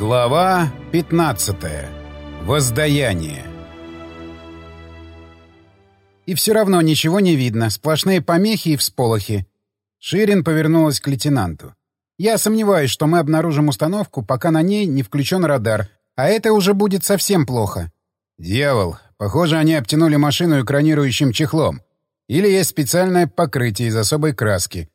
Глава 15. Воздаяние. И все равно ничего не видно, сплошные помехи и всполохи. Ширин повернулась к лейтенанту. Я сомневаюсь, что мы обнаружим установку, пока на ней не включен радар, а это уже будет совсем плохо. Дьявол, похоже, они обтянули машину экранирующим чехлом. Или есть специальное покрытие из особой краски.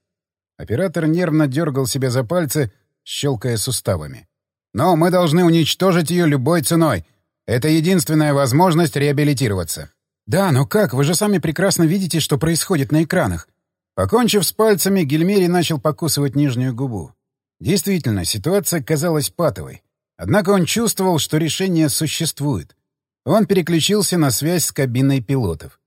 Оператор нервно дергал себя за пальцы, щелкая суставами. Но мы должны уничтожить ее любой ценой. Это единственная возможность реабилитироваться. Да, но как? Вы же сами прекрасно видите, что происходит на экранах. Покончив с пальцами, Гельмери начал покусывать нижнюю губу. Действительно, ситуация казалась патовой. Однако он чувствовал, что решение существует. Он переключился на связь с кабиной пилотов.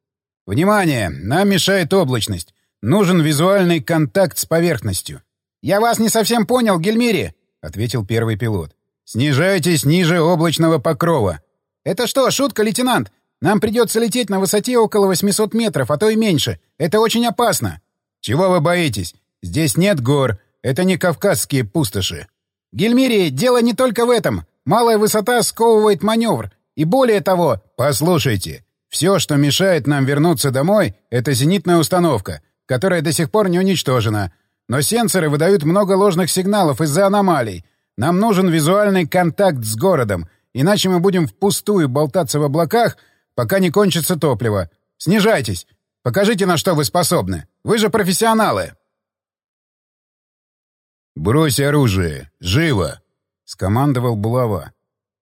«Внимание! Нам мешает облачность. Нужен визуальный контакт с поверхностью». «Я вас не совсем понял, Гельмири», — ответил первый пилот. «Снижайтесь ниже облачного покрова». «Это что, шутка, лейтенант? Нам придется лететь на высоте около 800 метров, а то и меньше. Это очень опасно». «Чего вы боитесь? Здесь нет гор. Это не кавказские пустоши». «Гельмири, дело не только в этом. Малая высота сковывает маневр. И более того...» «Послушайте, все, что мешает нам вернуться домой, — это зенитная установка, которая до сих пор не уничтожена. Но сенсоры выдают много ложных сигналов из-за аномалий. Нам нужен визуальный контакт с городом, иначе мы будем впустую болтаться в облаках, пока не кончится топливо. Снижайтесь. Покажите, на что вы способны. Вы же профессионалы. «Брось оружие! Живо!» — скомандовал Булава.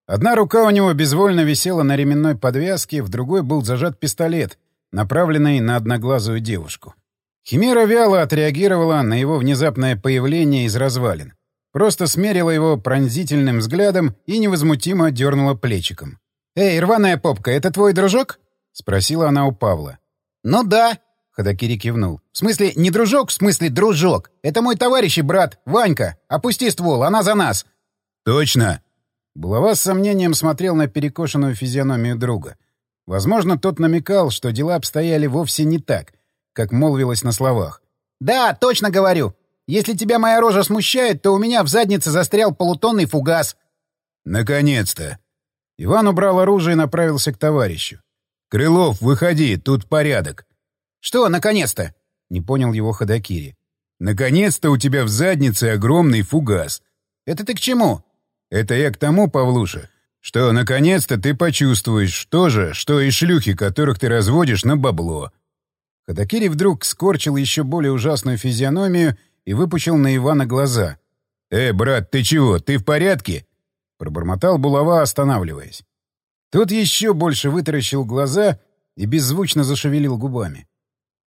Одна рука у него безвольно висела на ременной подвязке, в другой был зажат пистолет, направленный на одноглазую девушку. Химера вяло отреагировала на его внезапное появление из развалин. Просто смерила его пронзительным взглядом и невозмутимо дернула плечиком. «Эй, рваная попка, это твой дружок?» — спросила она у Павла. «Ну да», — Ходокири кивнул. «В смысле, не дружок, в смысле дружок. Это мой товарищ и брат, Ванька. Опусти ствол, она за нас». «Точно?» Булава с сомнением смотрел на перекошенную физиономию друга. Возможно, тот намекал, что дела обстояли вовсе не так, как молвилось на словах. «Да, точно говорю. Если тебя моя рожа смущает, то у меня в заднице застрял полутонный фугас». «Наконец-то!» Иван убрал оружие и направился к товарищу. «Крылов, выходи, тут порядок». «Что «наконец-то»?» — не понял его Ходокири. «Наконец-то у тебя в заднице огромный фугас». «Это ты к чему?» Это я к тому, Павлуша, что наконец-то ты почувствуешь то же, что и шлюхи, которых ты разводишь на бабло. Ходокири вдруг скорчил еще более ужасную физиономию и выпучил на Ивана глаза. «Э, брат, ты чего, ты в порядке?» Пробормотал булава, останавливаясь. Тот еще больше вытаращил глаза и беззвучно зашевелил губами.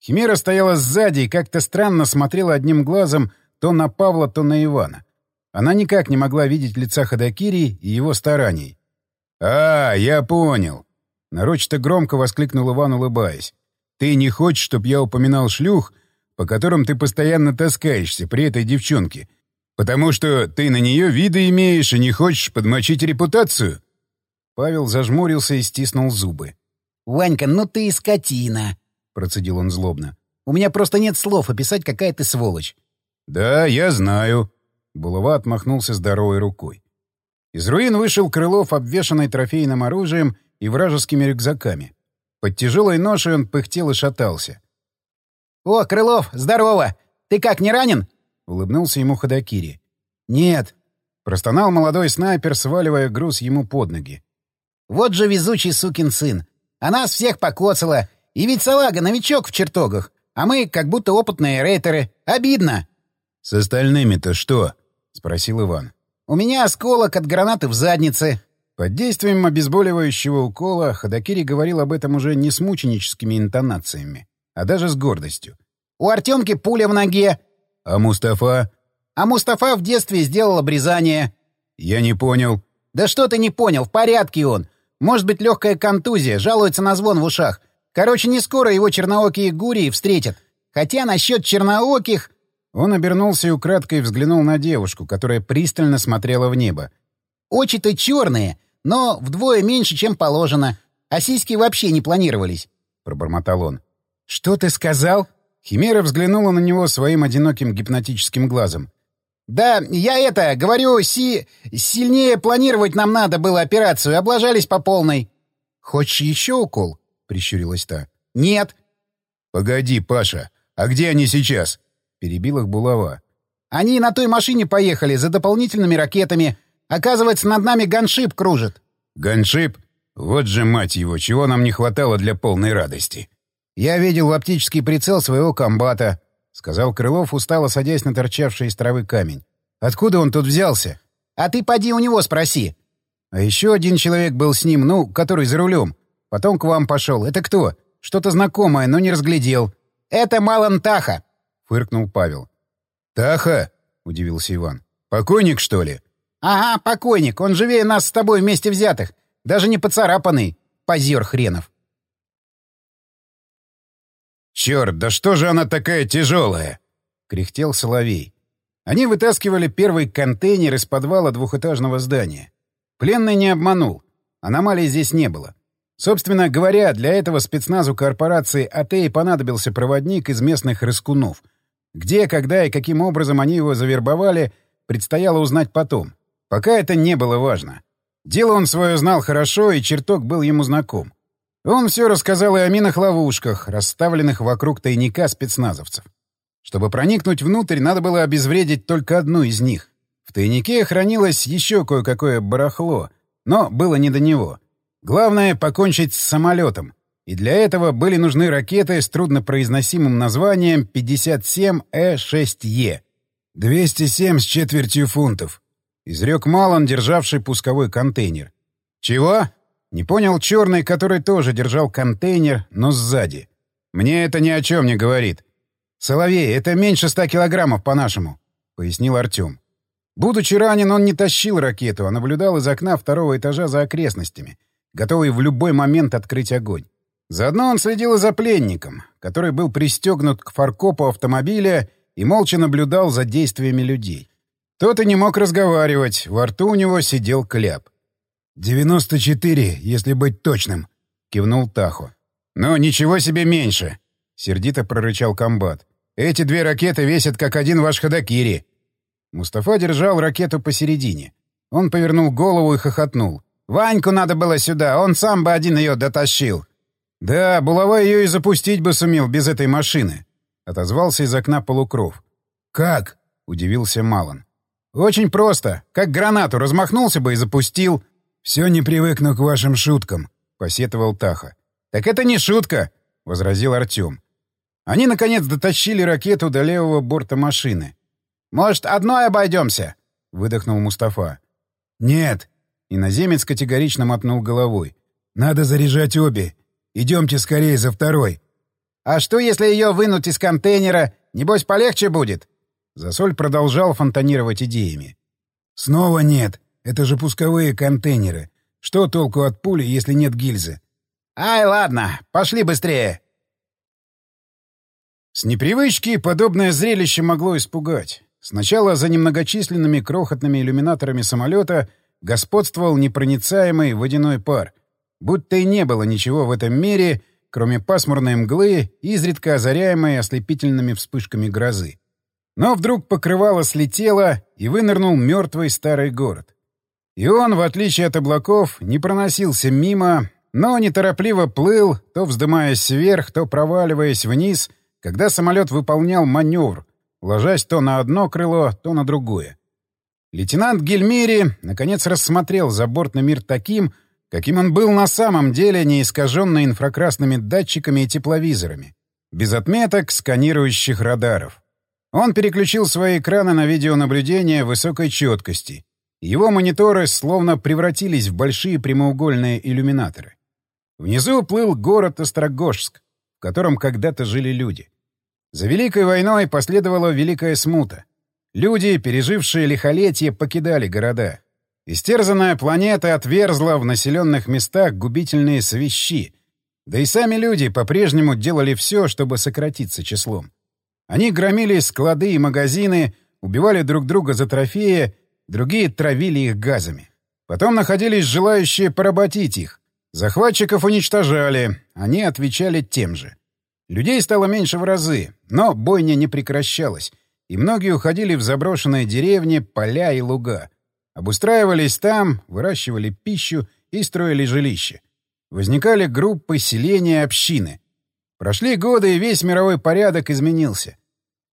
Химера стояла сзади и как-то странно смотрела одним глазом то на Павла, то на Ивана. Она никак не могла видеть лица Ходокири и его стараний. «А, я понял!» Нарочито громко воскликнул Иван, улыбаясь. «Ты не хочешь, чтоб я упоминал шлюх, по которым ты постоянно таскаешься при этой девчонке, потому что ты на нее виды имеешь и не хочешь подмочить репутацию?» Павел зажмурился и стиснул зубы. «Ванька, ну ты и скотина!» — процедил он злобно. «У меня просто нет слов описать, какая ты сволочь». «Да, я знаю», Булава отмахнулся здоровой рукой. Из руин вышел Крылов, обвешанный трофейным оружием и вражескими рюкзаками. Под тяжелой ношей он пыхтел и шатался. «О, Крылов, здорово! Ты как, не ранен?» — улыбнулся ему Ходокири. «Нет», — простонал молодой снайпер, сваливая груз ему под ноги. «Вот же везучий сукин сын! А нас всех покоцало! И ведь салага новичок в чертогах, а мы как будто опытные рейтеры. Обидно!» «С остальными-то что?» — спросил Иван. «У меня осколок от гранаты в заднице». Под действием обезболивающего укола Ходокири говорил об этом уже не с мученическими интонациями, а даже с гордостью. «У Артемки пуля в ноге». «А Мустафа?» «А Мустафа в детстве сделал обрезание». «Я не понял». «Да что ты не понял? В порядке он. Может быть, легкая контузия, жалуется на звон в ушах. Короче, не скоро его черноокие гурии встретят. Хотя насчет чернооких...» Он обернулся и украдкой взглянул на девушку, которая пристально смотрела в небо. «Очи-то черные, но вдвое меньше, чем положено. А сиськи вообще не планировались», — пробормотал он. «Что ты сказал?» Химера взглянула на него своим одиноким гипнотическим глазом. «Да, я это, говорю, си... сильнее планировать нам надо было операцию, облажались по полной». «Хочешь еще укол?» — прищурилась та. «Нет». «Погоди, Паша, а где они сейчас?» — перебил их булава. «Они на той машине поехали, за дополнительными ракетами. Оказывается, над нами ганшип кружит». «Ганшип? Вот же, мать его, чего нам не хватало для полной радости!» «Я видел оптический прицел своего комбата», — сказал Крылов, устало садясь на торчавший из травы камень. «Откуда он тут взялся?» «А ты поди у него спроси». «А еще один человек был с ним, ну, который за рулем. Потом к вам пошел. Это кто? Что-то знакомое, но не разглядел». «Это Малан Таха», — фыркнул Павел. «Таха?» — удивился Иван. «Покойник, что ли?» «Ага, покойник. Он живее нас с тобой вместе взятых. Даже не поцарапанный. Позер хренов». «Черт, да что же она такая тяжелая?» — кряхтел Соловей. Они вытаскивали первый контейнер из подвала двухэтажного здания. Пленный не обманул. Аномалий здесь не было. Собственно говоря, для этого спецназу корпорации АТ понадобился проводник из местных рыскунов. Где, когда и каким образом они его завербовали, предстояло узнать потом. Пока это не было важно. Дело он свое знал хорошо, и чертог был ему знаком. Он все рассказал и о минах-ловушках, расставленных вокруг тайника спецназовцев. Чтобы проникнуть внутрь, надо было обезвредить только одну из них. В тайнике хранилось еще кое-какое барахло, но было не до него. Главное — покончить с самолетом. И для этого были нужны ракеты с труднопроизносимым названием 57Э6Е. 207 с четвертью фунтов. Изрек Малон, державший пусковой контейнер. «Чего?» Не понял черный, который тоже держал контейнер, но сзади. «Мне это ни о чем не говорит». «Соловей, это меньше ста килограммов по-нашему», — пояснил Артем. Будучи ранен, он не тащил ракету, а наблюдал из окна второго этажа за окрестностями, готовый в любой момент открыть огонь. Заодно он следил за пленником, который был пристегнут к фаркопу автомобиля и молча наблюдал за действиями людей. Тот и не мог разговаривать, во рту у него сидел кляп. «Девяносто четыре, если быть точным», — кивнул Тахо. «Ну, ничего себе меньше», — сердито прорычал комбат. «Эти две ракеты весят, как один ваш Ходокири». Мустафа держал ракету посередине. Он повернул голову и хохотнул. «Ваньку надо было сюда, он сам бы один ее дотащил». «Да, булава ее и запустить бы сумел без этой машины», — отозвался из окна полукров. «Как?» — удивился Малон. «Очень просто. Как гранату размахнулся бы и запустил». «Все не привыкну к вашим шуткам», — посетовал Таха. «Так это не шутка», — возразил Артем. Они, наконец, дотащили ракету до левого борта машины. «Может, одной обойдемся?» — выдохнул Мустафа. «Нет», — иноземец категорично мотнул головой. «Надо заряжать обе. Идемте скорее за второй». «А что, если ее вынуть из контейнера? Небось, полегче будет?» Засоль продолжал фонтанировать идеями. «Снова нет. Это же пусковые контейнеры. Что толку от пули, если нет гильзы? Ай, ладно, пошли быстрее. С непривычки подобное зрелище могло испугать. Сначала за немногочисленными крохотными иллюминаторами самолета господствовал непроницаемый водяной пар. Будто и не было ничего в этом мире, кроме пасмурной мглы, изредка озаряемой ослепительными вспышками грозы. Но вдруг покрывало слетело, и вынырнул мертвый старый город. И он, в отличие от облаков, не проносился мимо, но неторопливо плыл, то вздымаясь вверх, то проваливаясь вниз, когда самолет выполнял маневр, ложась то на одно крыло, то на другое. Лейтенант Гельмири, наконец, рассмотрел забортный мир таким, каким он был на самом деле, не искаженный инфракрасными датчиками и тепловизорами, без отметок сканирующих радаров. Он переключил свои экраны на видеонаблюдение высокой четкости его мониторы словно превратились в большие прямоугольные иллюминаторы. Внизу плыл город Острогожск, в котором когда-то жили люди. За Великой войной последовала Великая смута. Люди, пережившие лихолетие, покидали города. Истерзанная планета отверзла в населенных местах губительные свищи. Да и сами люди по-прежнему делали все, чтобы сократиться числом. Они громили склады и магазины, убивали друг друга за трофеи другие травили их газами. Потом находились желающие поработить их. Захватчиков уничтожали, они отвечали тем же. Людей стало меньше в разы, но бойня не прекращалась, и многие уходили в заброшенные деревни, поля и луга. Обустраивались там, выращивали пищу и строили жилища. Возникали группы, селения, общины. Прошли годы, и весь мировой порядок изменился.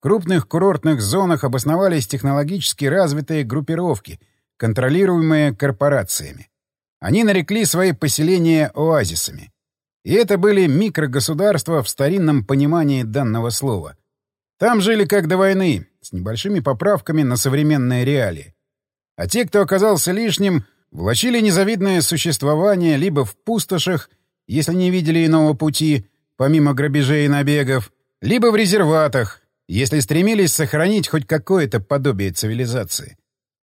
Крупных курортных зонах обосновались технологически развитые группировки, контролируемые корпорациями. Они нарекли свои поселения оазисами. И это были микрогосударства в старинном понимании данного слова. Там жили как до войны, с небольшими поправками на современные реалии. А те, кто оказался лишним, влачили незавидное существование либо в пустошах, если не видели иного пути, помимо грабежей и набегов, либо в резерватах, если стремились сохранить хоть какое-то подобие цивилизации.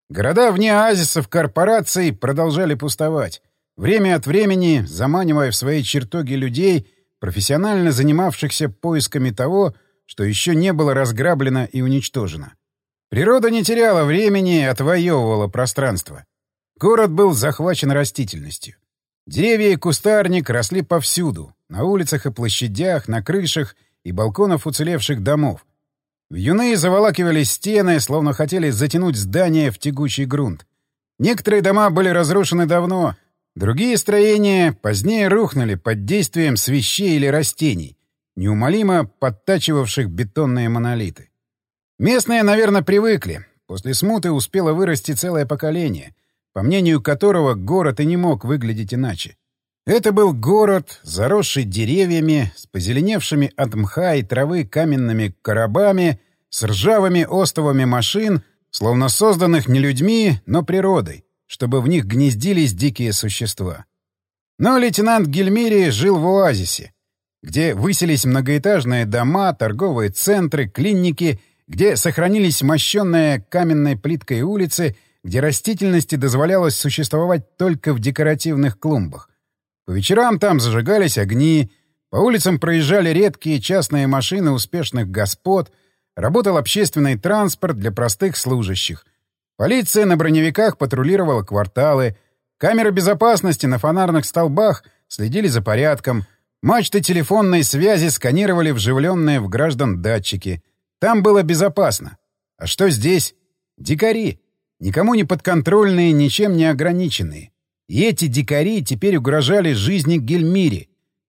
Города вне оазисов корпораций продолжали пустовать, время от времени заманивая в свои чертоги людей, профессионально занимавшихся поисками того, что еще не было разграблено и уничтожено. Природа не теряла времени и отвоевывала пространство. Город был захвачен растительностью. Деревья и кустарник росли повсюду, на улицах и площадях, на крышах и балконах уцелевших домов. Вьюны заволакивали стены, словно хотели затянуть здание в тягучий грунт. Некоторые дома были разрушены давно, другие строения позднее рухнули под действием свещей или растений, неумолимо подтачивавших бетонные монолиты. Местные, наверное, привыкли. После смуты успело вырасти целое поколение, по мнению которого город и не мог выглядеть иначе. Это был город, заросший деревьями, с позеленевшими от мха и травы каменными коробами, с ржавыми остовами машин, словно созданных не людьми, но природой, чтобы в них гнездились дикие существа. Но лейтенант Гельмири жил в оазисе, где высились многоэтажные дома, торговые центры, клиники где сохранились мощенные каменной плиткой улицы, где растительности дозволялось существовать только в декоративных клумбах. По вечерам там зажигались огни, по улицам проезжали редкие частные машины успешных господ, работал общественный транспорт для простых служащих. Полиция на броневиках патрулировала кварталы, камеры безопасности на фонарных столбах следили за порядком, мачты телефонной связи сканировали вживленные в граждан датчики — там было безопасно. А что здесь? Дикари. Никому не подконтрольные, ничем не ограниченные. И эти дикари теперь угрожали жизни Гельмире.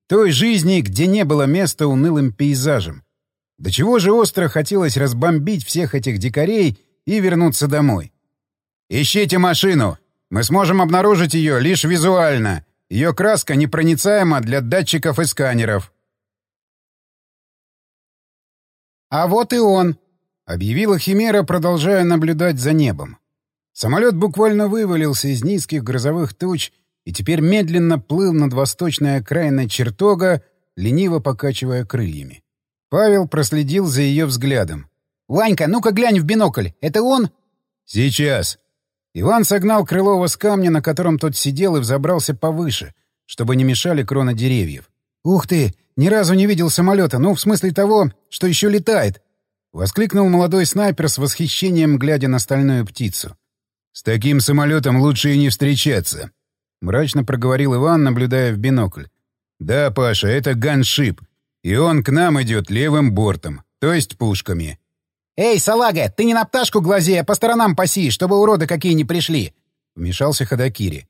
Той жизни, где не было места унылым пейзажам. До чего же остро хотелось разбомбить всех этих дикарей и вернуться домой. «Ищите машину! Мы сможем обнаружить ее лишь визуально. Ее краска непроницаема для датчиков и сканеров», «А вот и он!» — объявила Химера, продолжая наблюдать за небом. Самолет буквально вывалился из низких грозовых туч и теперь медленно плыл над восточной окраиной чертога, лениво покачивая крыльями. Павел проследил за ее взглядом. «Ванька, ну-ка глянь в бинокль. Это он?» «Сейчас». Иван согнал Крылова с камня, на котором тот сидел, и взобрался повыше, чтобы не мешали кроны деревьев. «Ух ты! Ни разу не видел самолета, ну, в смысле того, что еще летает!» — воскликнул молодой снайпер с восхищением, глядя на стальную птицу. «С таким самолетом лучше и не встречаться», — мрачно проговорил Иван, наблюдая в бинокль. «Да, Паша, это ганшип, и он к нам идет левым бортом, то есть пушками». «Эй, салага, ты не на пташку глази, а по сторонам паси, чтобы уроды какие не пришли!» — вмешался Ходокири.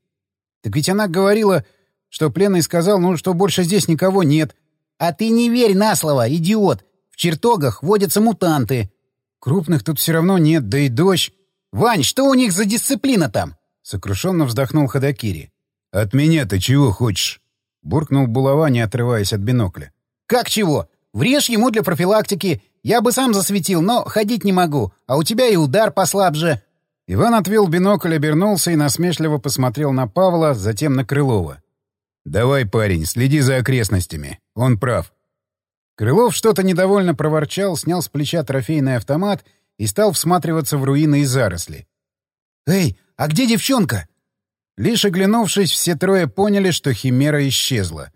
«Так ведь она говорила, что пленный сказал, ну, что больше здесь никого нет. А ты не верь на слово, идиот. В чертогах водятся мутанты. Крупных тут все равно нет, да и дождь. Вань, что у них за дисциплина там? Сокрушенно вздохнул Ходокири. От меня ты чего хочешь? Буркнул булава, не отрываясь от бинокля. Как чего? Врежь ему для профилактики. Я бы сам засветил, но ходить не могу. А у тебя и удар послабже. Иван отвел бинокль, обернулся и насмешливо посмотрел на Павла, затем на Крылова. «Давай, парень, следи за окрестностями. Он прав». Крылов что-то недовольно проворчал, снял с плеча трофейный автомат и стал всматриваться в руины и заросли. «Эй, а где девчонка?» Лишь оглянувшись, все трое поняли, что химера исчезла.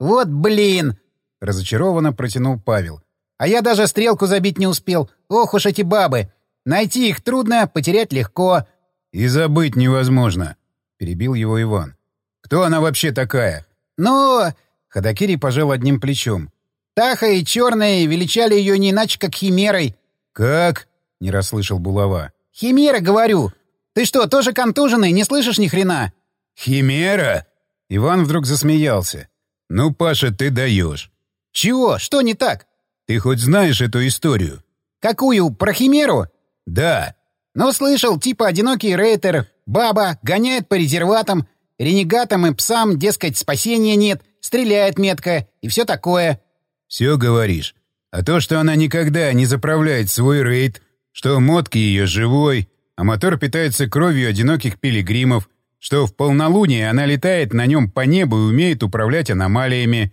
«Вот блин!» — разочарованно протянул Павел. «А я даже стрелку забить не успел. Ох уж эти бабы! Найти их трудно, потерять легко». «И забыть невозможно», — перебил его Иван. Кто она вообще такая? Ну... Ходокири пожал одним плечом. Таха и Черные величали ее не иначе, как Химерой. Как? — не расслышал булава. «Химера, говорю! Ты что, тоже контуженный, не слышишь ни хрена?» «Химера?» Иван вдруг засмеялся. «Ну, Паша, ты даешь». «Чего? Что не так?» «Ты хоть знаешь эту историю?» «Какую? Про химеру?» «Да». «Ну, слышал, типа одинокий рейтер, баба, гоняет по резерватам, ренегатам и псам, дескать, спасения нет, стреляет метко и все такое». «Все говоришь. А то, что она никогда не заправляет свой рейд, что мотки ее живой, а мотор питается кровью одиноких пилигримов, что в полнолуние она летает на нем по небу и умеет управлять аномалиями».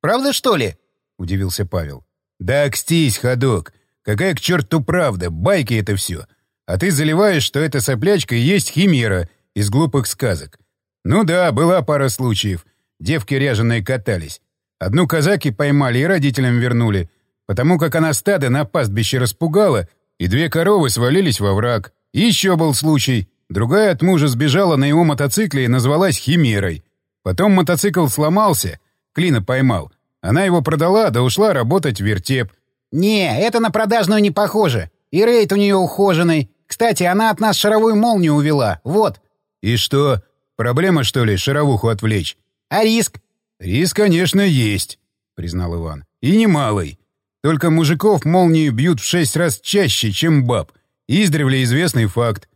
«Правда, что ли?» — удивился Павел. «Да окстись, ходок. Какая к черту правда? Байки это все. А ты заливаешь, что эта соплячка и есть химера из глупых сказок. Ну да, была пара случаев. Девки ряженые катались. Одну казаки поймали и родителям вернули, потому как она стадо на пастбище распугала, и две коровы свалились во враг. И еще был случай. Другая от мужа сбежала на его мотоцикле и назвалась Химерой. Потом мотоцикл сломался, Клина поймал. Она его продала, да ушла работать в вертеп. «Не, это на продажную не похоже. И рейд у нее ухоженный. Кстати, она от нас шаровую молнию увела. Вот». «И что? Проблема, что ли, шаровуху отвлечь?» «А риск?» «Риск, конечно, есть», — признал Иван. «И немалый. Только мужиков молнию бьют в шесть раз чаще, чем баб. Издревле известный факт».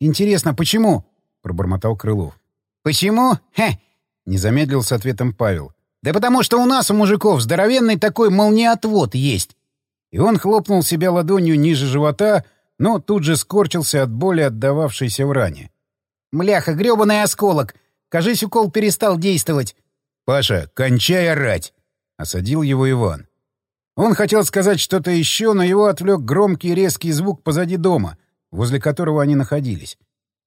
«Интересно, почему?» — пробормотал Крылов. «Почему? Хе!» — не замедлил с ответом Павел. «Да потому что у нас, у мужиков, здоровенный такой молниеотвод есть». И он хлопнул себя ладонью ниже живота, но тут же скорчился от боли, отдававшейся в ране. «Мляха, грёбаный осколок! Кажись, укол перестал действовать. «Паша, кончай орать!» — осадил его Иван. Он хотел сказать что-то еще, но его отвлек громкий резкий звук позади дома, возле которого они находились.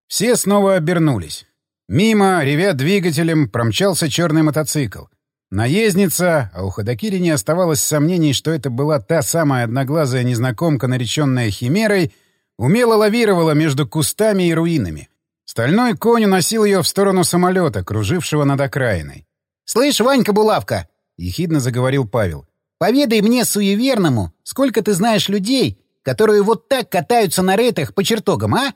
Все снова обернулись. Мимо, ревя двигателем, промчался черный мотоцикл. Наездница, а у Ходокири не оставалось сомнений, что это была та самая одноглазая незнакомка, нареченная Химерой, умело лавировала между кустами и руинами. Стальной конь уносил ее в сторону самолета, кружившего над окраиной. «Слышь, Ванька Булавка!» — ехидно заговорил Павел. «Поведай мне, суеверному, сколько ты знаешь людей, которые вот так катаются на рейтах по чертогам, а?»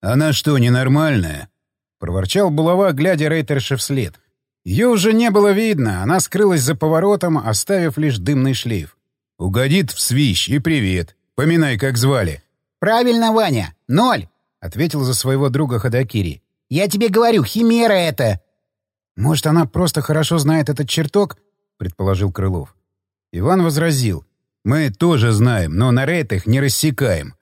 «Она что, ненормальная?» — проворчал Булава, глядя рейтерше вслед. Ее уже не было видно, она скрылась за поворотом, оставив лишь дымный шлейф. «Угодит в свищ и привет. Поминай, как звали». «Правильно, Ваня. Ноль!» — ответил за своего друга Ходокири. «Я тебе говорю, химера это!» «Может, она просто хорошо знает этот чертог?» — предположил Крылов. Иван возразил. «Мы тоже знаем, но на рейтах не рассекаем».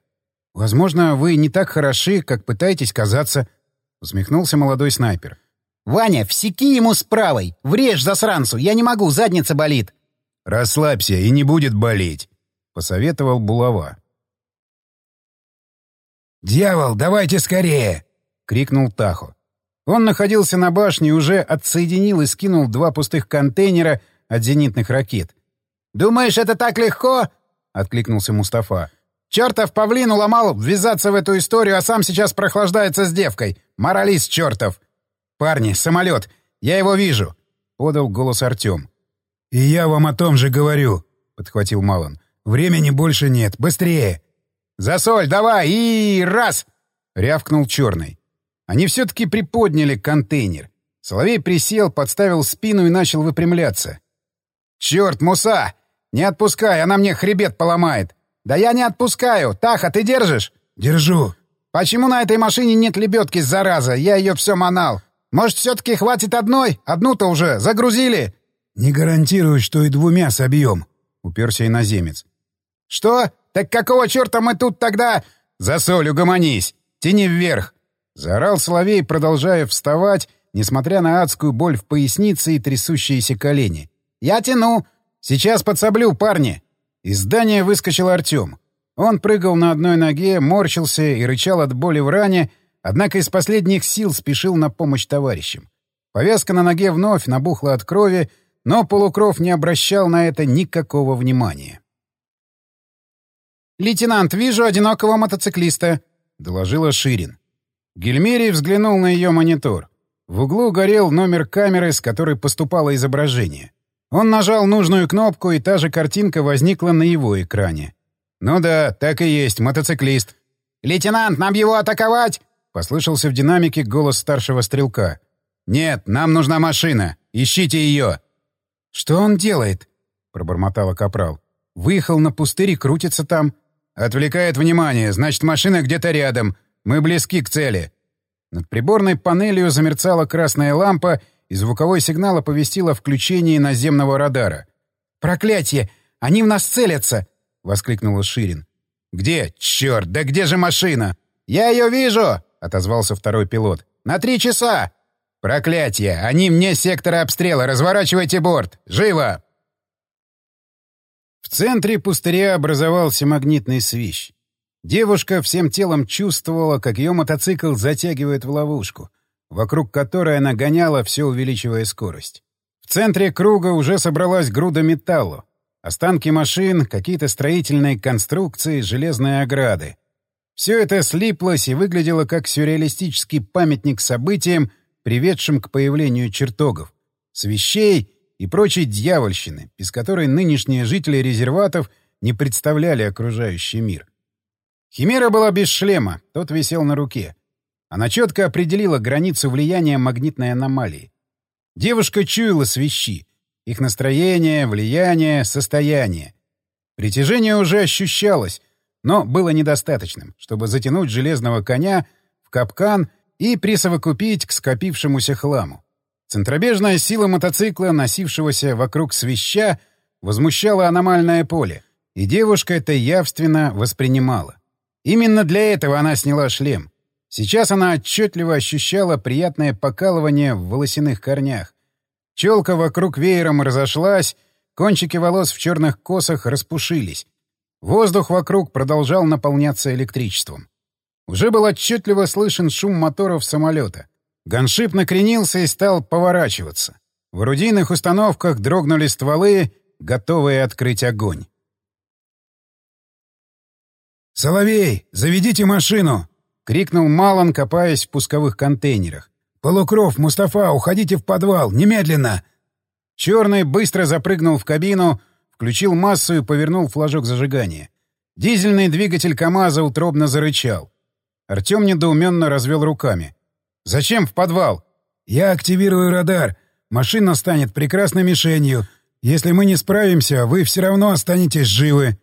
«Возможно, вы не так хороши, как пытаетесь казаться», — усмехнулся молодой снайпер. «Ваня, всеки ему с правой! Врежь засранцу! Я не могу, задница болит!» «Расслабься, и не будет болеть», — посоветовал Булава. «Дьявол, давайте скорее!» — крикнул Тахо. Он находился на башне и уже отсоединил и скинул два пустых контейнера от зенитных ракет. «Думаешь, это так легко?» — откликнулся Мустафа. «Чертов павлин уломал ввязаться в эту историю, а сам сейчас прохлаждается с девкой. Моралист чертов!» «Парни, самолет! Я его вижу!» — подал голос Артем. «И я вам о том же говорю!» — подхватил Малон. «Времени больше нет. Быстрее!» «Засоль, давай! И раз!» — рявкнул черный. Они все-таки приподняли контейнер. Соловей присел, подставил спину и начал выпрямляться. «Черт, Муса! Не отпускай, она мне хребет поломает!» «Да я не отпускаю! Таха, ты держишь?» «Держу!» «Почему на этой машине нет лебедки, зараза? Я ее все манал. Может, все-таки хватит одной? Одну-то уже загрузили?» «Не гарантирую, что и двумя собьем», — уперся иноземец. «Что? Так какого черта мы тут тогда...» «Засоль, угомонись! Тяни вверх!» Заорал Соловей, продолжая вставать, несмотря на адскую боль в пояснице и трясущиеся колени. «Я тяну! Сейчас подсоблю, парни!» Из здания выскочил Артем. Он прыгал на одной ноге, морщился и рычал от боли в ране, однако из последних сил спешил на помощь товарищам. Повязка на ноге вновь набухла от крови, но Полукров не обращал на это никакого внимания. «Лейтенант, вижу одинокого мотоциклиста», — доложила Ширин. Гельмерий взглянул на ее монитор. В углу горел номер камеры, с которой поступало изображение. Он нажал нужную кнопку, и та же картинка возникла на его экране. «Ну да, так и есть, мотоциклист». «Лейтенант, нам его атаковать!» — послышался в динамике голос старшего стрелка. «Нет, нам нужна машина. Ищите ее!» «Что он делает?» — пробормотала Капрал. «Выехал на пустырь и крутится там». «Отвлекает внимание. Значит, машина где-то рядом. Мы близки к цели». Над приборной панелью замерцала красная лампа, и звуковой сигнал оповестил о включении наземного радара. «Проклятие! Они в нас целятся!» — воскликнула Ширин. «Где? Черт! Да где же машина?» «Я ее вижу!» — отозвался второй пилот. «На три часа!» «Проклятие! Они мне сектора обстрела! Разворачивайте борт! Живо!» В центре пустыря образовался магнитный свищ. Девушка всем телом чувствовала, как ее мотоцикл затягивает в ловушку, вокруг которой она гоняла, все увеличивая скорость. В центре круга уже собралась груда металла. Останки машин, какие-то строительные конструкции, железные ограды. Все это слиплось и выглядело как сюрреалистический памятник событиям, приведшим к появлению чертогов, свещей и прочей дьявольщины, без которой нынешние жители резерватов не представляли окружающий мир. Химера была без шлема, тот висел на руке. Она четко определила границу влияния магнитной аномалии. Девушка чуяла свищи, их настроение, влияние, состояние. Притяжение уже ощущалось, но было недостаточным, чтобы затянуть железного коня в капкан и присовокупить к скопившемуся хламу. Центробежная сила мотоцикла, носившегося вокруг свища, возмущала аномальное поле, и девушка это явственно воспринимала. Именно для этого она сняла шлем. Сейчас она отчетливо ощущала приятное покалывание в волосяных корнях. Челка вокруг веером разошлась, кончики волос в черных косах распушились. Воздух вокруг продолжал наполняться электричеством. Уже был отчетливо слышен шум моторов самолета. Ганшип накренился и стал поворачиваться. В орудийных установках дрогнули стволы, готовые открыть огонь. «Соловей, заведите машину!» — крикнул Малан, копаясь в пусковых контейнерах. «Полукров, Мустафа, уходите в подвал! Немедленно!» Черный быстро запрыгнул в кабину, включил массу и повернул флажок зажигания. Дизельный двигатель КамАЗа утробно зарычал. Артем недоуменно развел руками. «Зачем в подвал?» «Я активирую радар. Машина станет прекрасной мишенью. Если мы не справимся, вы все равно останетесь живы».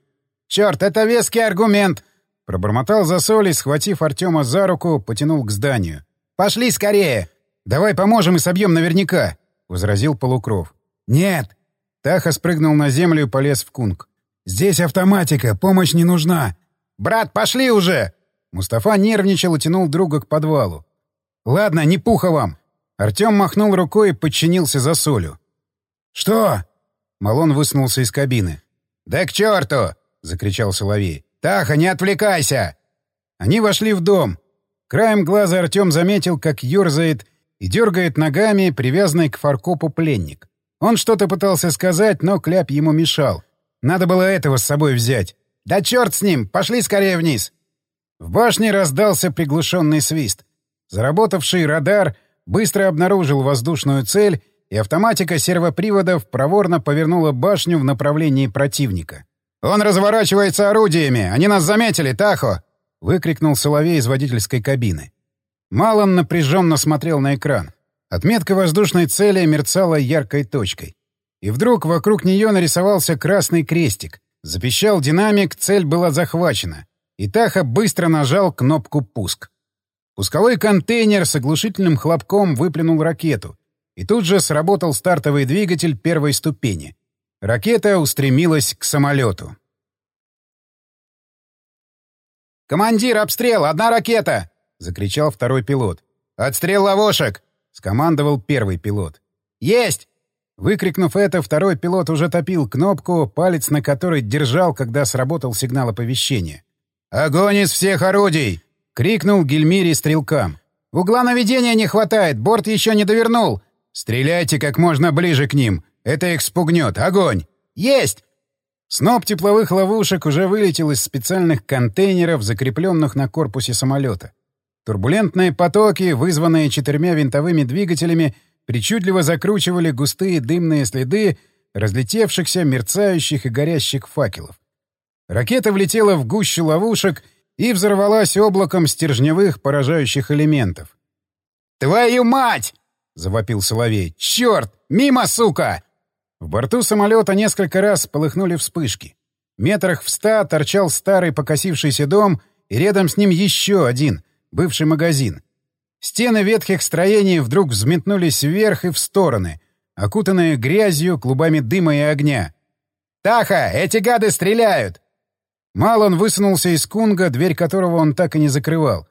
«Черт, это веский аргумент!» Пробормотал Засолий, схватив Артема за руку, потянул к зданию. «Пошли скорее!» «Давай поможем и собьем наверняка!» — возразил Полукров. «Нет!» Таха спрыгнул на землю и полез в кунг. «Здесь автоматика, помощь не нужна!» «Брат, пошли уже!» Мустафа нервничал и тянул друга к подвалу. «Ладно, не пуха вам!» Артем махнул рукой и подчинился за солью. «Что?» Малон высунулся из кабины. «Да к черту!» — закричал Соловей. «Таха, не отвлекайся!» Они вошли в дом. Краем глаза Артем заметил, как ерзает и дергает ногами привязанный к фаркопу пленник. Он что-то пытался сказать, но кляп ему мешал. Надо было этого с собой взять. «Да черт с ним! Пошли скорее вниз!» В башне раздался приглушенный свист. Заработавший радар быстро обнаружил воздушную цель, и автоматика сервоприводов проворно повернула башню в направлении противника. «Он разворачивается орудиями! Они нас заметили, Тахо!» — выкрикнул Соловей из водительской кабины. Малон напряженно смотрел на экран. Отметка воздушной цели мерцала яркой точкой. И вдруг вокруг нее нарисовался красный крестик. Запищал динамик, цель была захвачена. И Таха быстро нажал кнопку «Пуск». Пусковой контейнер с оглушительным хлопком выплюнул ракету. И тут же сработал стартовый двигатель первой ступени. Ракета устремилась к самолету. «Командир, обстрел! Одна ракета!» — закричал второй пилот. «Отстрел ловушек!» — скомандовал первый пилот. «Есть!» Выкрикнув это, второй пилот уже топил кнопку, палец на которой держал, когда сработал сигнал оповещения. «Огонь из всех орудий!» — крикнул Гельмири стрелкам. «Угла наведения не хватает, борт еще не довернул!» «Стреляйте как можно ближе к ним! Это их спугнет! Огонь!» «Есть!» Сноп тепловых ловушек уже вылетел из специальных контейнеров, закрепленных на корпусе самолета. Турбулентные потоки, вызванные четырьмя винтовыми двигателями, причудливо закручивали густые дымные следы разлетевшихся, мерцающих и горящих факелов. Ракета влетела в гущу ловушек и взорвалась облаком стержневых поражающих элементов. «Твою мать!» — завопил Соловей. «Черт! Мимо, сука!» В борту самолета несколько раз полыхнули вспышки. Метрах в ста торчал старый покосившийся дом, и рядом с ним еще один, бывший магазин. Стены ветхих строений вдруг взметнулись вверх и в стороны, окутанные грязью, клубами дыма и огня. «Таха, эти гады стреляют!» Малон высунулся из кунга, дверь которого он так и не закрывал.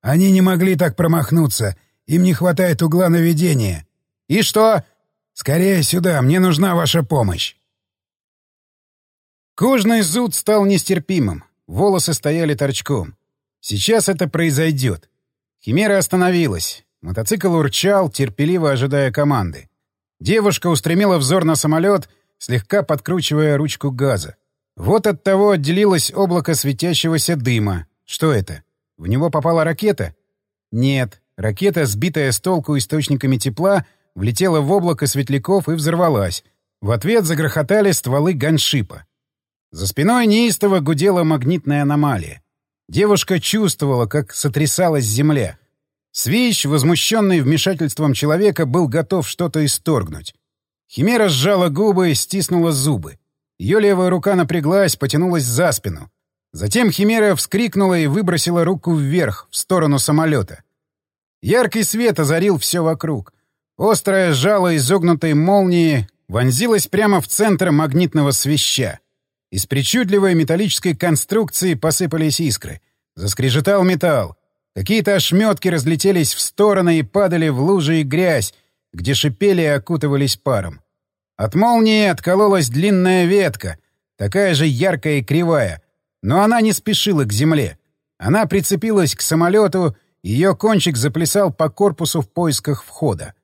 «Они не могли так промахнуться. Им не хватает угла наведения». «И что?» «Скорее сюда, мне нужна ваша помощь». Кожный зуд стал нестерпимым. Волосы стояли торчком. Сейчас это произойдет. Химера остановилась. Мотоцикл урчал, терпеливо ожидая команды. Девушка устремила взор на самолет, слегка подкручивая ручку газа. Вот от того отделилось облако светящегося дыма. Что это? В него попала ракета? Нет. Ракета, сбитая с толку источниками тепла, влетела в облако светляков и взорвалась. В ответ загрохотали стволы ганшипа. За спиной неистово гудела магнитная аномалия. Девушка чувствовала, как сотрясалась земля. Свищ, возмущенный вмешательством человека, был готов что-то исторгнуть. Химера сжала губы и стиснула зубы. Ее левая рука напряглась, потянулась за спину. Затем Химера вскрикнула и выбросила руку вверх, в сторону самолета. Яркий свет озарил все вокруг. Острое жало изогнутой молнии вонзилось прямо в центр магнитного свища. Из причудливой металлической конструкции посыпались искры. Заскрежетал металл. Какие-то ошметки разлетелись в стороны и падали в лужи и грязь, где шипели и окутывались паром. От молнии откололась длинная ветка, такая же яркая и кривая, но она не спешила к земле. Она прицепилась к самолету, ее кончик заплясал по корпусу в поисках входа.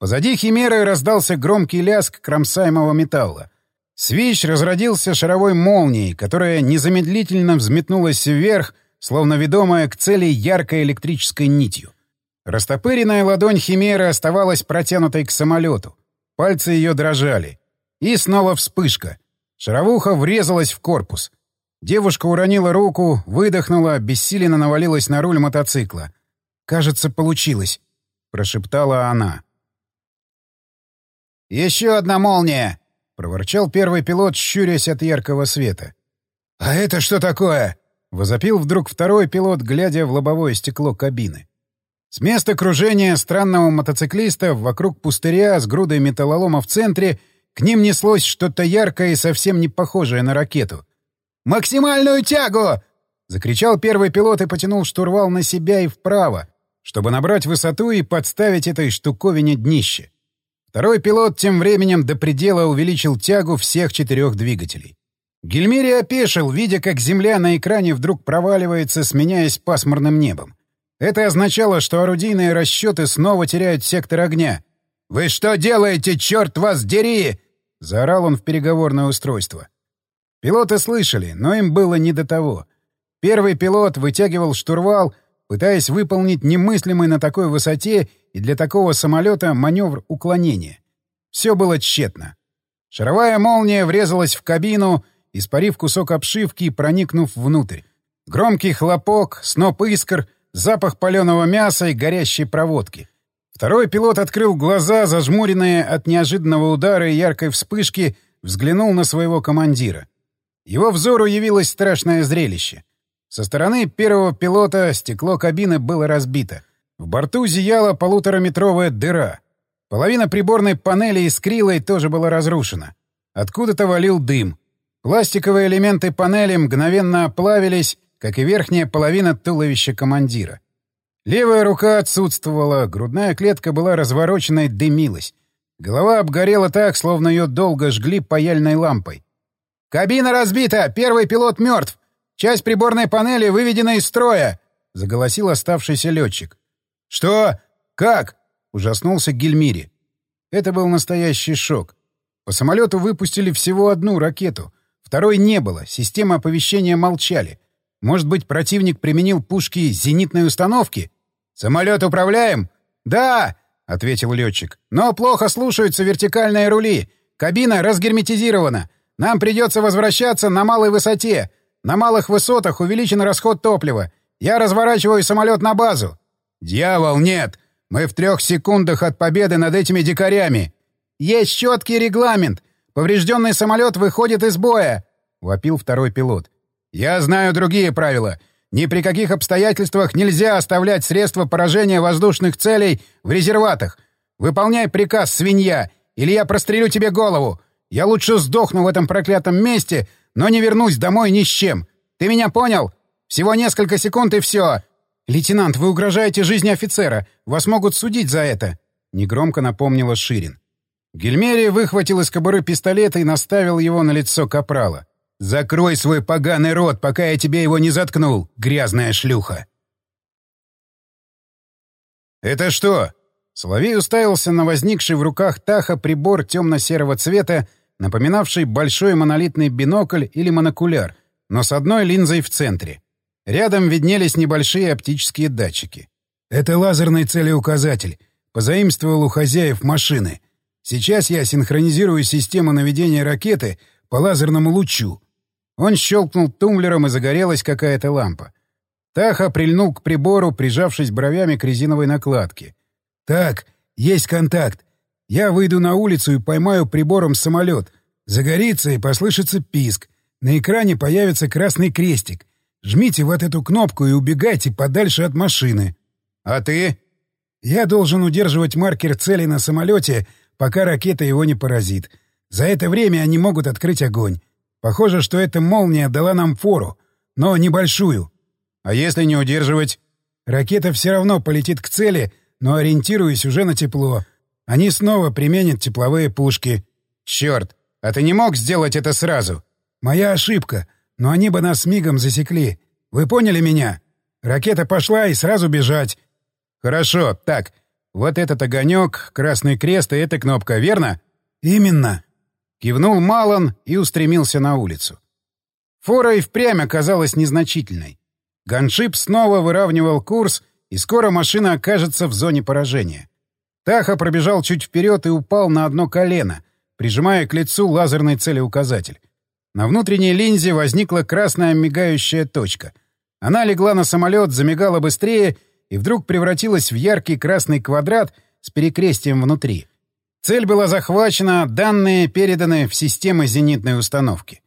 Позади Химеры раздался громкий лязг кромсаемого металла. Свищ разродился шаровой молнией, которая незамедлительно взметнулась вверх, словно ведомая к цели яркой электрической нитью. Растопыренная ладонь Химеры оставалась протянутой к самолету. Пальцы ее дрожали. И снова вспышка. Шаровуха врезалась в корпус. Девушка уронила руку, выдохнула, бессиленно навалилась на руль мотоцикла. «Кажется, получилось», — прошептала она. «Еще одна молния!» — проворчал первый пилот, щурясь от яркого света. «А это что такое?» — возопил вдруг второй пилот, глядя в лобовое стекло кабины. С места кружения странного мотоциклиста вокруг пустыря с грудой металлолома в центре к ним неслось что-то яркое и совсем не похожее на ракету. «Максимальную тягу!» — закричал первый пилот и потянул штурвал на себя и вправо, чтобы набрать высоту и подставить этой штуковине днище. Второй пилот тем временем до предела увеличил тягу всех четырех двигателей. Гельмири опешил, видя, как земля на экране вдруг проваливается, сменяясь пасмурным небом. Это означало, что орудийные расчеты снова теряют сектор огня. «Вы что делаете, черт вас дери!» — заорал он в переговорное устройство. Пилоты слышали, но им было не до того. Первый пилот вытягивал штурвал, пытаясь выполнить немыслимый на такой высоте и для такого самолета маневр уклонения. Все было тщетно. Шаровая молния врезалась в кабину, испарив кусок обшивки и проникнув внутрь. Громкий хлопок, сноп искр — запах паленого мяса и горящей проводки. Второй пилот открыл глаза, зажмуренные от неожиданного удара и яркой вспышки, взглянул на своего командира. Его взору явилось страшное зрелище. Со стороны первого пилота стекло кабины было разбито. В борту зияла полутораметровая дыра. Половина приборной панели искрила и тоже была разрушена. Откуда-то валил дым. Пластиковые элементы панели мгновенно оплавились, как и верхняя половина туловища командира. Левая рука отсутствовала, грудная клетка была разворочена и дымилась. Голова обгорела так, словно ее долго жгли паяльной лампой. «Кабина разбита! Первый пилот мертв! Часть приборной панели выведена из строя!» — заголосил оставшийся летчик. «Что? Как?» — ужаснулся Гельмири. Это был настоящий шок. По самолету выпустили всего одну ракету. Второй не было, системы оповещения молчали. Может быть, противник применил пушки зенитной установки? «Самолет управляем?» «Да!» — ответил летчик. «Но плохо слушаются вертикальные рули. Кабина разгерметизирована. Нам придется возвращаться на малой высоте. На малых высотах увеличен расход топлива. Я разворачиваю самолет на базу. Дьявол, нет! Мы в трех секундах от победы над этими дикарями. Есть четкий регламент. Поврежденный самолет выходит из боя, — вопил второй пилот. Я знаю другие правила. Ни при каких обстоятельствах нельзя оставлять средства поражения воздушных целей в резерватах. Выполняй приказ, свинья, или я прострелю тебе голову. Я лучше сдохну в этом проклятом месте, но не вернусь домой ни с чем. Ты меня понял? Всего несколько секунд и все. «Лейтенант, вы угрожаете жизни офицера. Вас могут судить за это», — негромко напомнила Ширин. Гельмери выхватил из кобуры пистолет и наставил его на лицо капрала. «Закрой свой поганый рот, пока я тебе его не заткнул, грязная шлюха!» «Это что?» Соловей уставился на возникший в руках Таха прибор темно-серого цвета, напоминавший большой монолитный бинокль или монокуляр, но с одной линзой в центре. Рядом виднелись небольшие оптические датчики. «Это лазерный целеуказатель. Позаимствовал у хозяев машины. Сейчас я синхронизирую систему наведения ракеты по лазерному лучу». Он щелкнул тумблером, и загорелась какая-то лампа. Таха прильнул к прибору, прижавшись бровями к резиновой накладке. «Так, есть контакт. Я выйду на улицу и поймаю прибором самолет. Загорится и послышится писк. На экране появится красный крестик. Жмите вот эту кнопку и убегайте подальше от машины. А ты? Я должен удерживать маркер цели на самолете, пока ракета его не поразит. За это время они могут открыть огонь. Похоже, что эта молния дала нам фору, но небольшую. А если не удерживать? Ракета все равно полетит к цели, но ориентируясь уже на тепло. Они снова применят тепловые пушки. Черт, а ты не мог сделать это сразу? Моя ошибка — но они бы нас мигом засекли. Вы поняли меня? Ракета пошла и сразу бежать. Хорошо, так. Вот этот огонек, красный крест и эта кнопка, верно? Именно. Кивнул Малон и устремился на улицу. Фора и впрямь оказалась незначительной. Ганшип снова выравнивал курс, и скоро машина окажется в зоне поражения. Таха пробежал чуть вперед и упал на одно колено, прижимая к лицу лазерный целеуказатель. На внутренней линзе возникла красная мигающая точка. Она легла на самолет, замигала быстрее и вдруг превратилась в яркий красный квадрат с перекрестием внутри. Цель была захвачена, данные переданы в системы зенитной установки.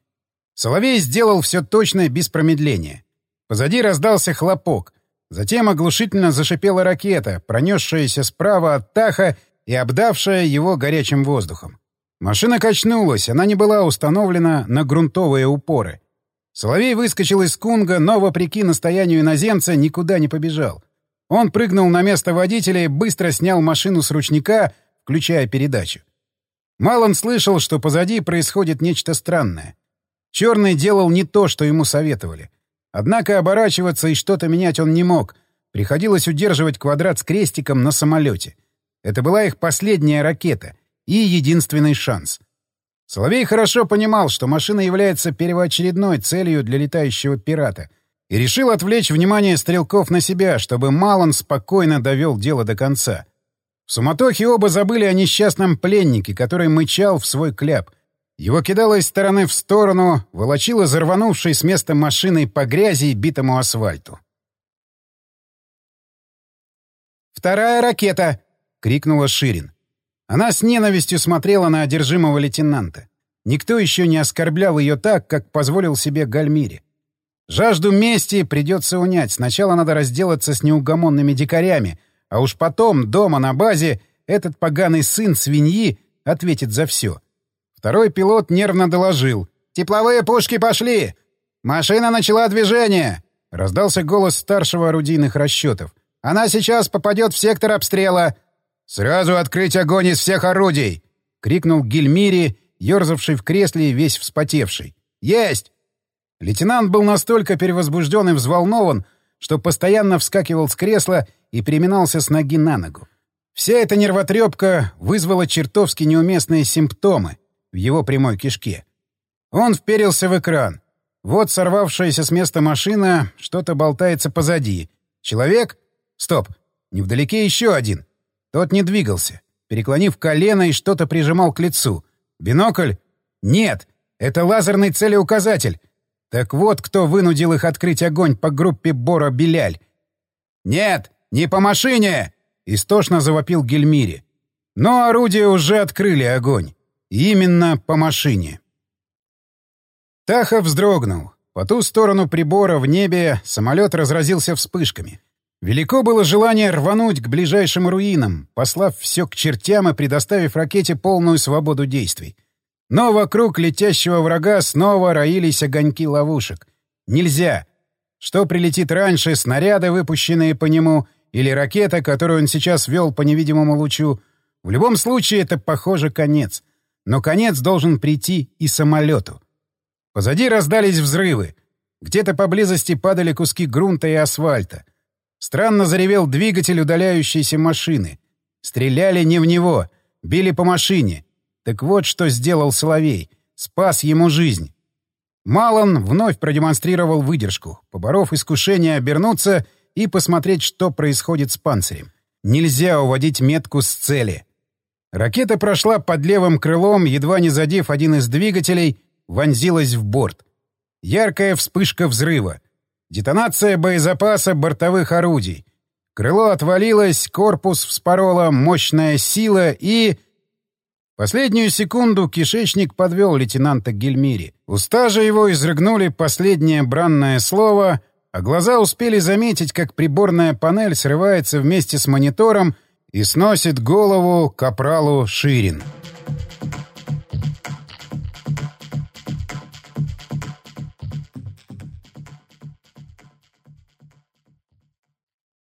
Соловей сделал все точно без промедления. Позади раздался хлопок. Затем оглушительно зашипела ракета, пронесшаяся справа от Таха и обдавшая его горячим воздухом. Машина качнулась, она не была установлена на грунтовые упоры. Соловей выскочил из кунга, но, вопреки настоянию иноземца, никуда не побежал. Он прыгнул на место водителя и быстро снял машину с ручника, включая передачу. Малон слышал, что позади происходит нечто странное. Черный делал не то, что ему советовали. Однако оборачиваться и что-то менять он не мог. Приходилось удерживать квадрат с крестиком на самолете. Это была их последняя ракета — и единственный шанс. Соловей хорошо понимал, что машина является первоочередной целью для летающего пирата, и решил отвлечь внимание стрелков на себя, чтобы Малон спокойно довел дело до конца. В суматохе оба забыли о несчастном пленнике, который мычал в свой кляп. Его кидало из стороны в сторону, волочило зарванувшей с места машиной по грязи и битому асфальту. «Вторая ракета!» — крикнула Ширин. Она с ненавистью смотрела на одержимого лейтенанта. Никто еще не оскорблял ее так, как позволил себе Гальмири. Жажду мести придется унять. Сначала надо разделаться с неугомонными дикарями, а уж потом, дома, на базе, этот поганый сын свиньи ответит за все. Второй пилот нервно доложил. «Тепловые пушки пошли! Машина начала движение!» Раздался голос старшего орудийных расчетов. «Она сейчас попадет в сектор обстрела!» «Сразу открыть огонь из всех орудий!» — крикнул Гильмири, ерзавший в кресле и весь вспотевший. «Есть!» Лейтенант был настолько перевозбужден и взволнован, что постоянно вскакивал с кресла и переминался с ноги на ногу. Вся эта нервотрепка вызвала чертовски неуместные симптомы в его прямой кишке. Он вперился в экран. Вот сорвавшаяся с места машина, что-то болтается позади. Человек? Стоп, невдалеке еще один. Тот не двигался, переклонив колено и что-то прижимал к лицу. Бинокль? Нет, Это лазерный целеуказатель. Так вот, кто вынудил их открыть огонь по группе Бора-Беляль. «Нет, не по машине!» — истошно завопил Гельмири. Но орудия уже открыли огонь. Именно по машине. Таха вздрогнул. По ту сторону прибора в небе самолет разразился вспышками. Велико было желание рвануть к ближайшим руинам, послав все к чертям и предоставив ракете полную свободу действий. Но вокруг летящего врага снова роились огоньки ловушек. Нельзя. Что прилетит раньше, снаряды, выпущенные по нему, или ракета, которую он сейчас вел по невидимому лучу. В любом случае, это, похоже, конец. Но конец должен прийти и самолету. Позади раздались взрывы. Где-то поблизости падали куски грунта и асфальта. Странно заревел двигатель удаляющейся машины. Стреляли не в него, били по машине. Так вот, что сделал Соловей. Спас ему жизнь. Малон вновь продемонстрировал выдержку, поборов искушение обернуться и посмотреть, что происходит с панцирем. Нельзя уводить метку с цели. Ракета прошла под левым крылом, едва не задев один из двигателей, вонзилась в борт. Яркая вспышка взрыва. Детонация боезапаса бортовых орудий. Крыло отвалилось, корпус вспорола мощная сила и... Последнюю секунду кишечник подвел лейтенанта Гельмири. Уста же его изрыгнули последнее бранное слово, а глаза успели заметить, как приборная панель срывается вместе с монитором и сносит голову капралу Ширин.